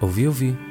Ouvi, ouvi.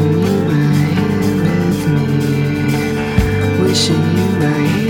wishing you were here with me, wishing you were here.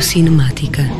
Cinemática.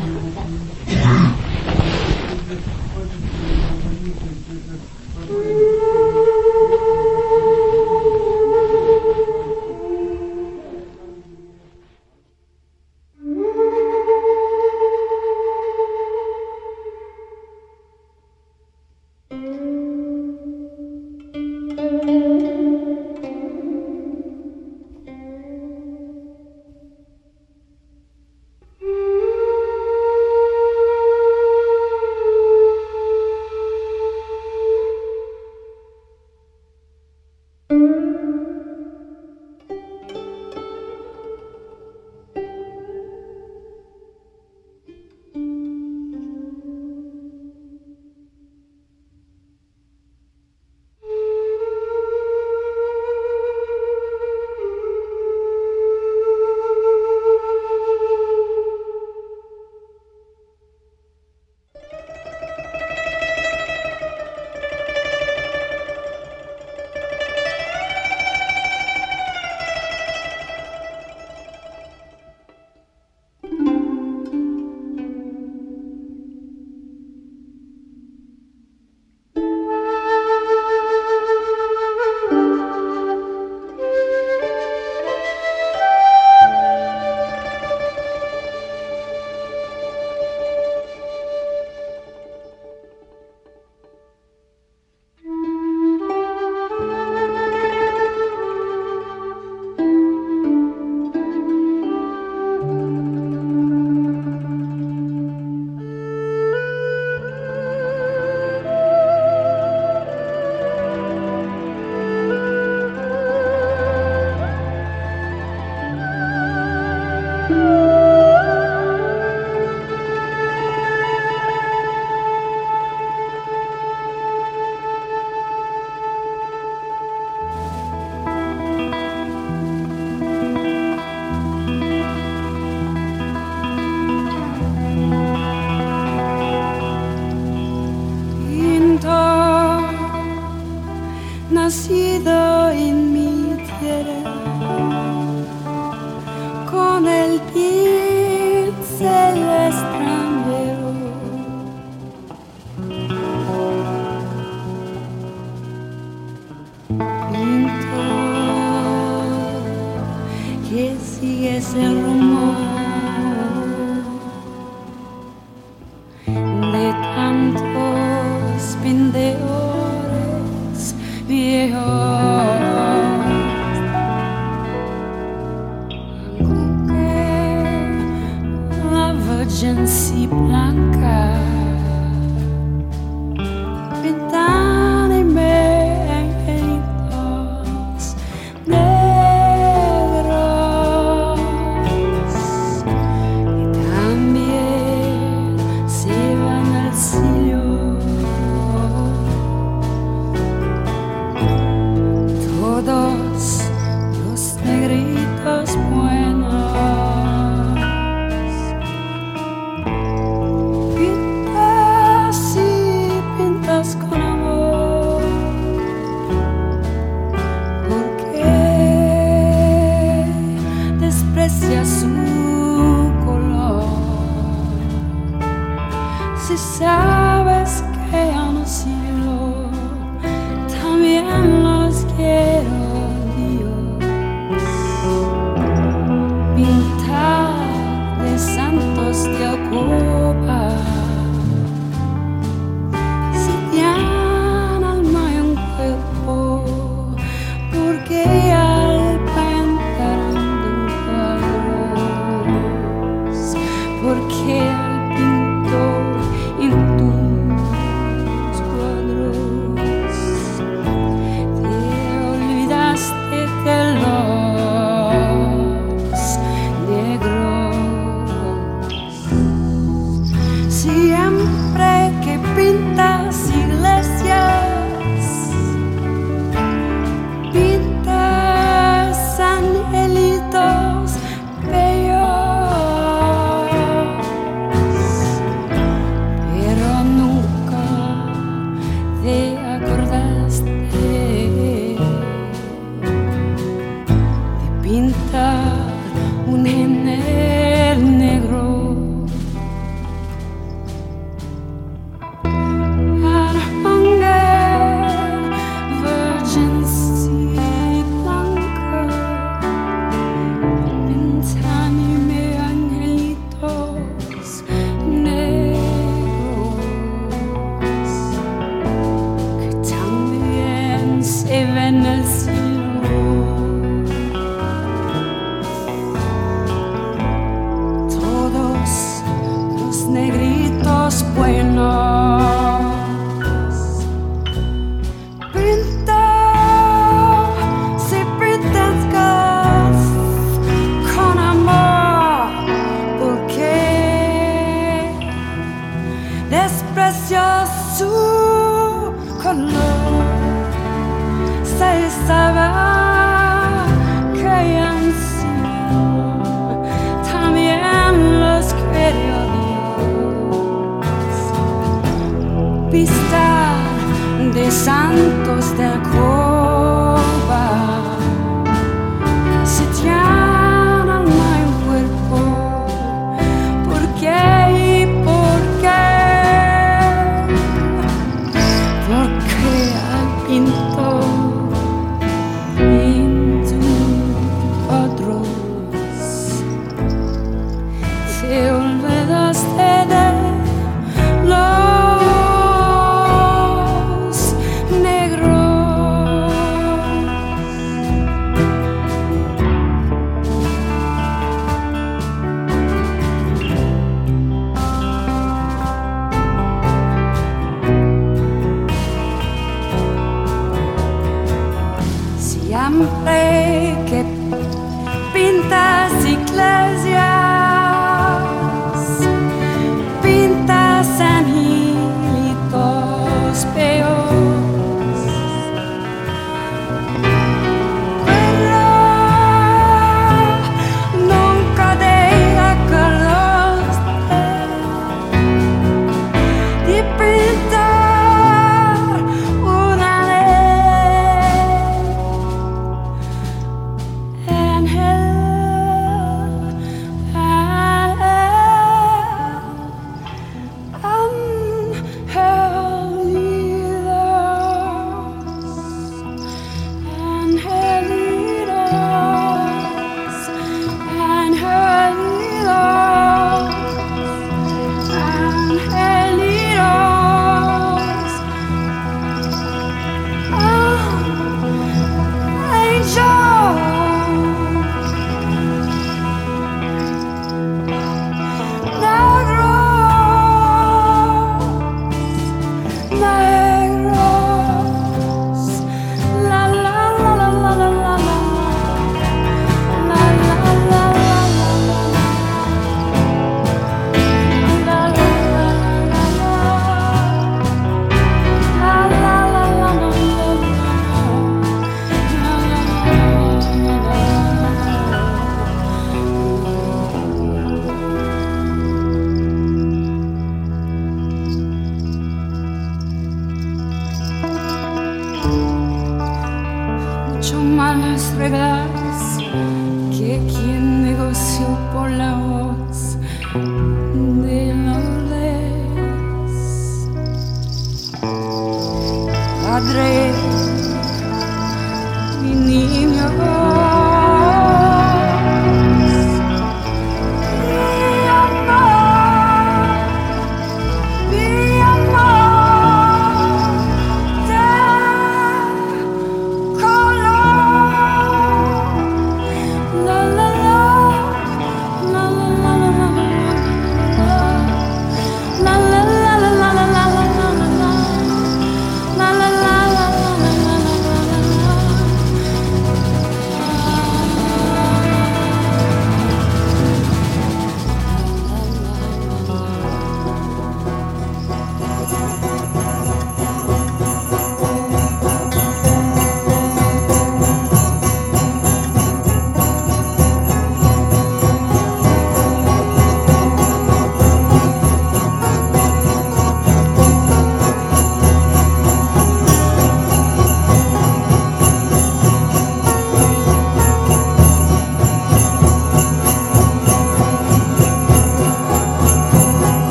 sigue ese rumor. in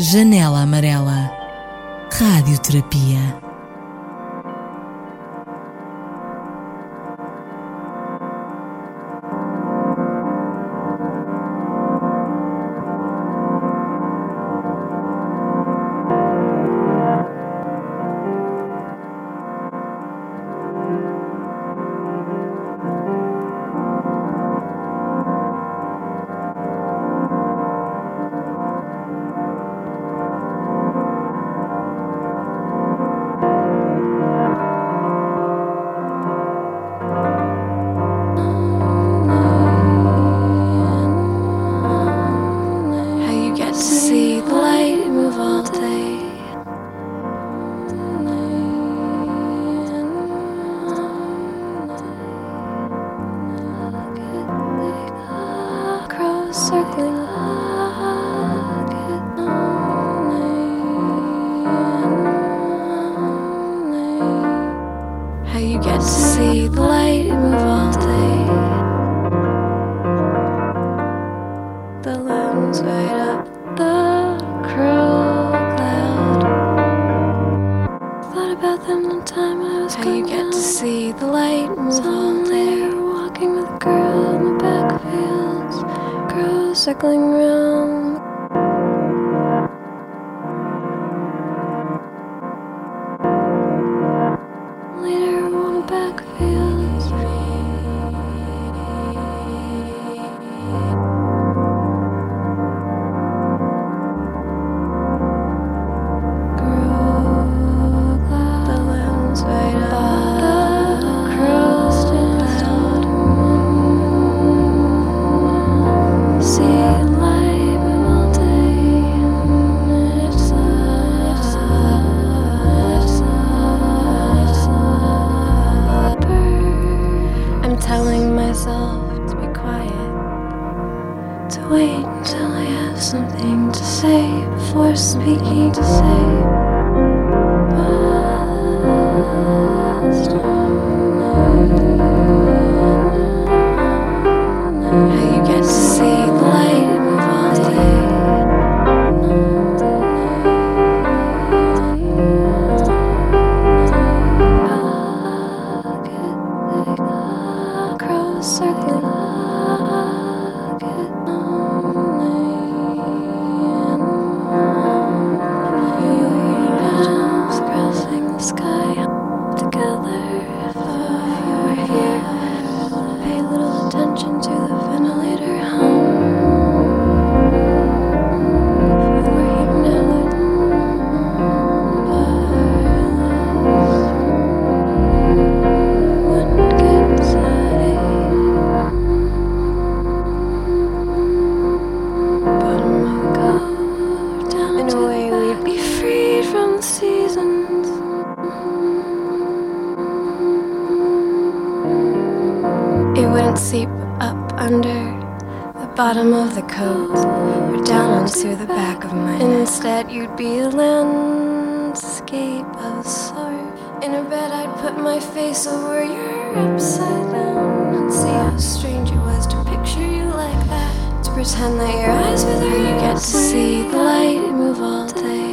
Janela Amarela. Radioterapia. I was sorry. In her bed, I'd put my face over your upside down and see how strange it was to picture you like that. To pretend that your eyes were there, you get to see the light move all day.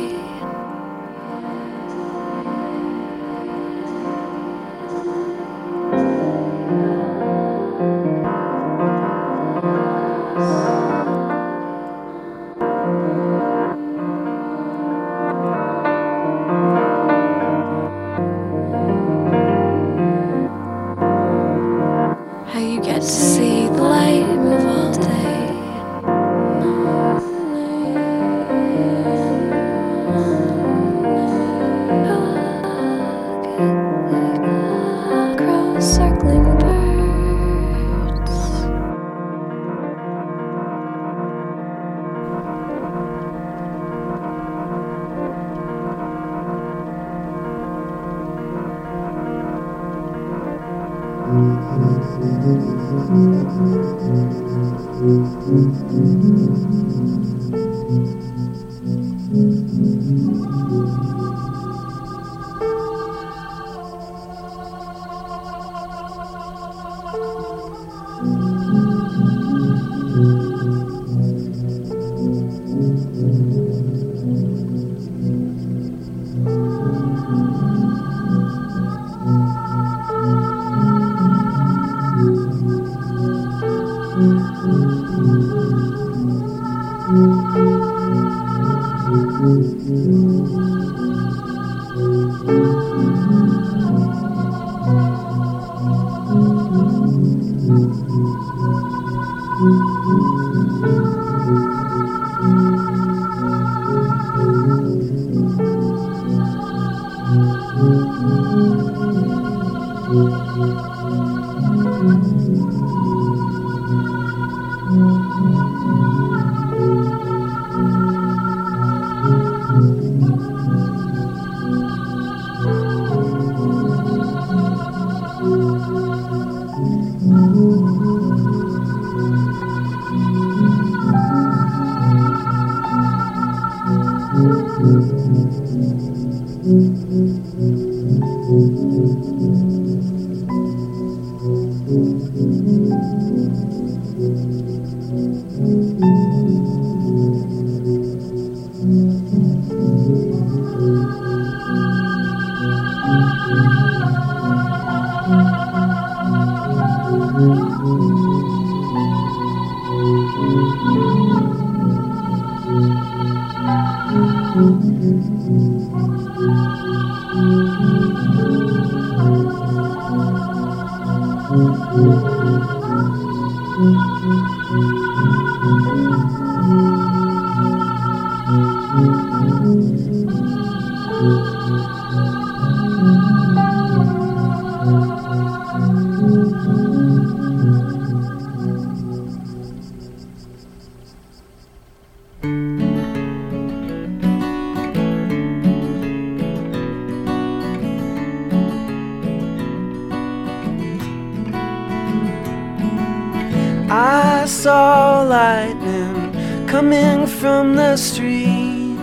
From the street.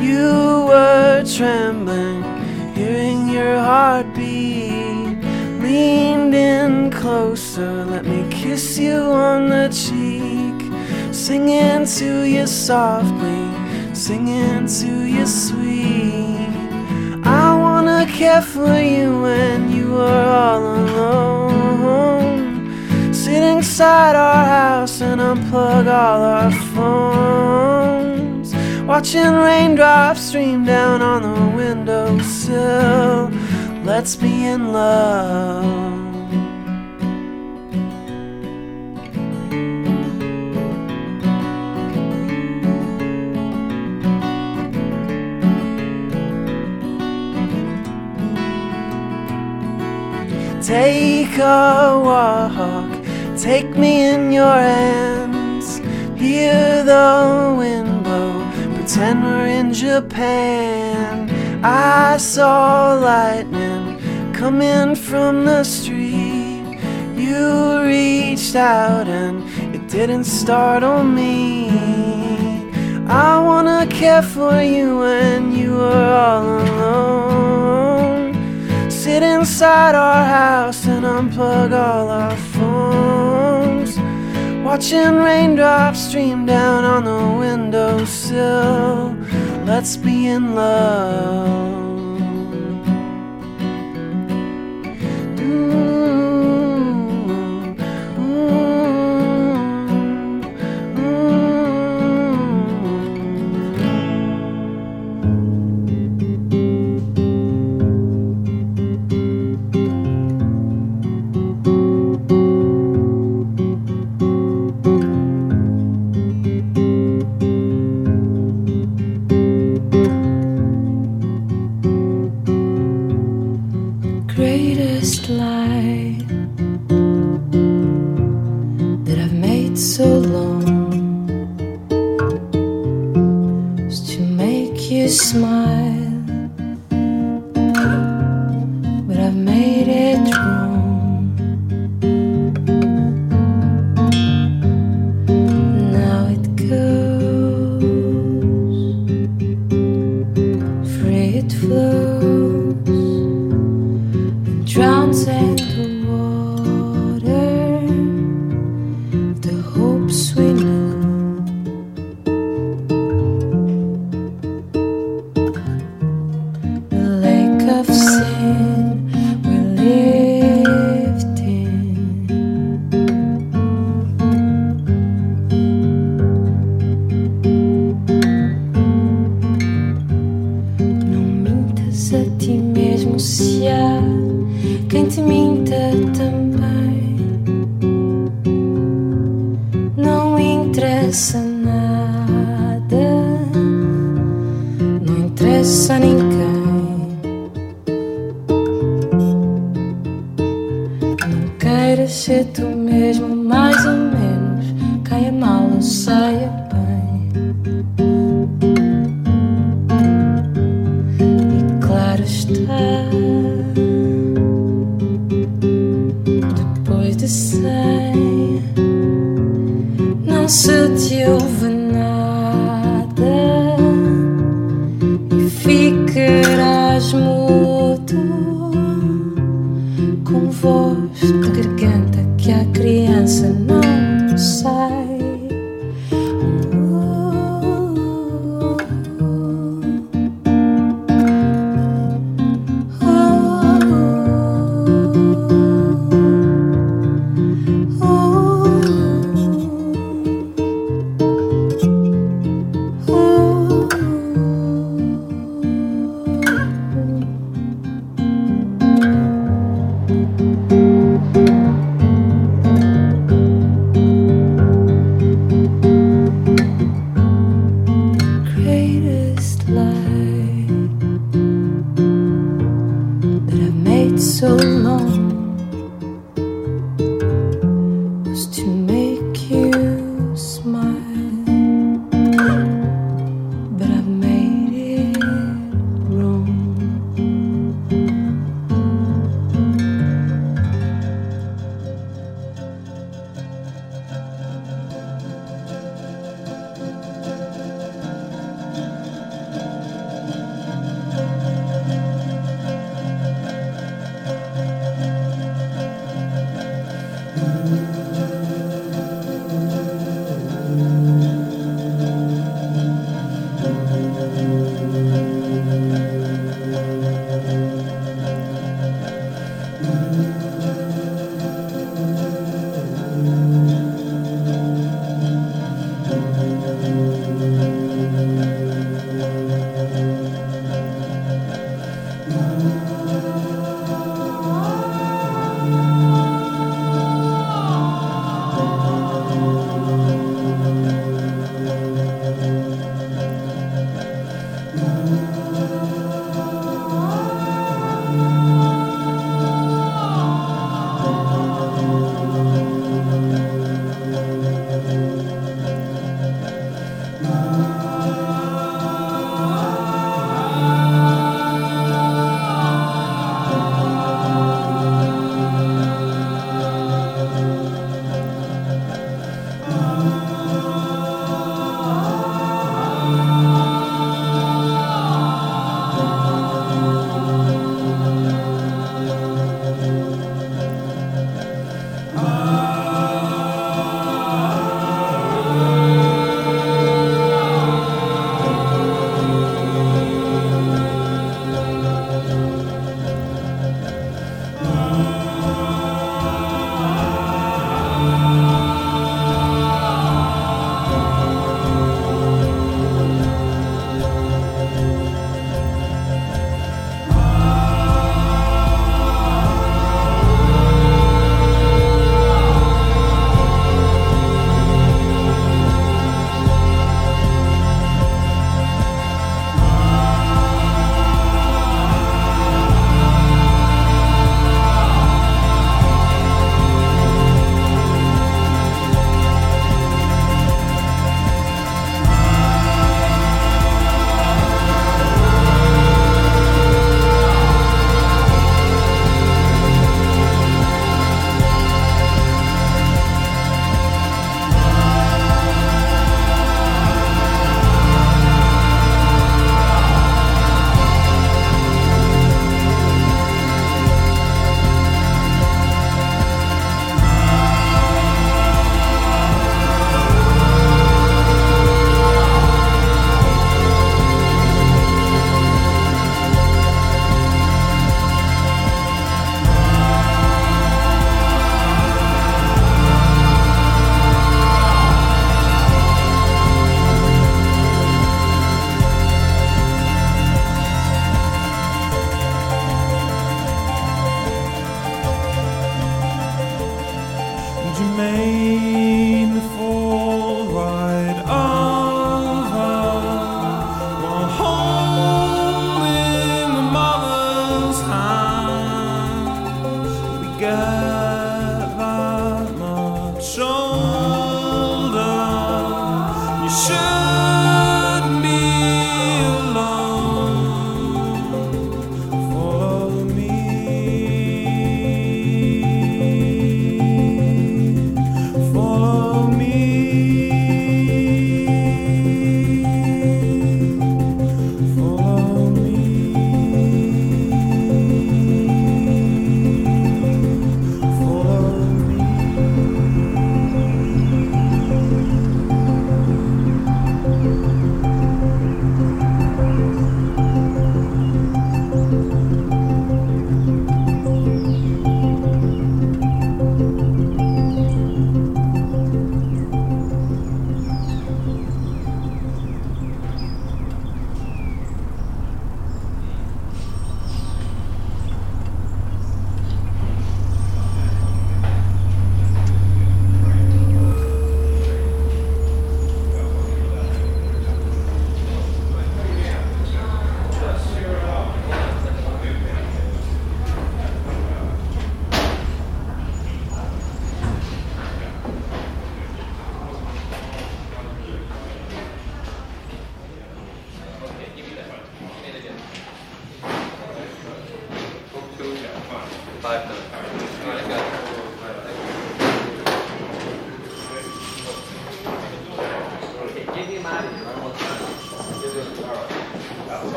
You were trembling, hearing your heartbeat. Leaned in closer, let me kiss you on the cheek. Singing to you softly, singing to you sweet. I wanna care for you when you are all alone. Sit inside our house and unplug all our phones. Watching raindrops stream down on the windowsill. Let's be in love. Take a walk, take me in your hands. Hear the wind blow, pretend we're in Japan. I saw lightning coming from the street. You reached out and it didn't startle me. I wanna care for you when you are all alone. Sit inside our house and unplug all our. Watching raindrops stream down on the windowsill. Let's be in love. Não se te ouve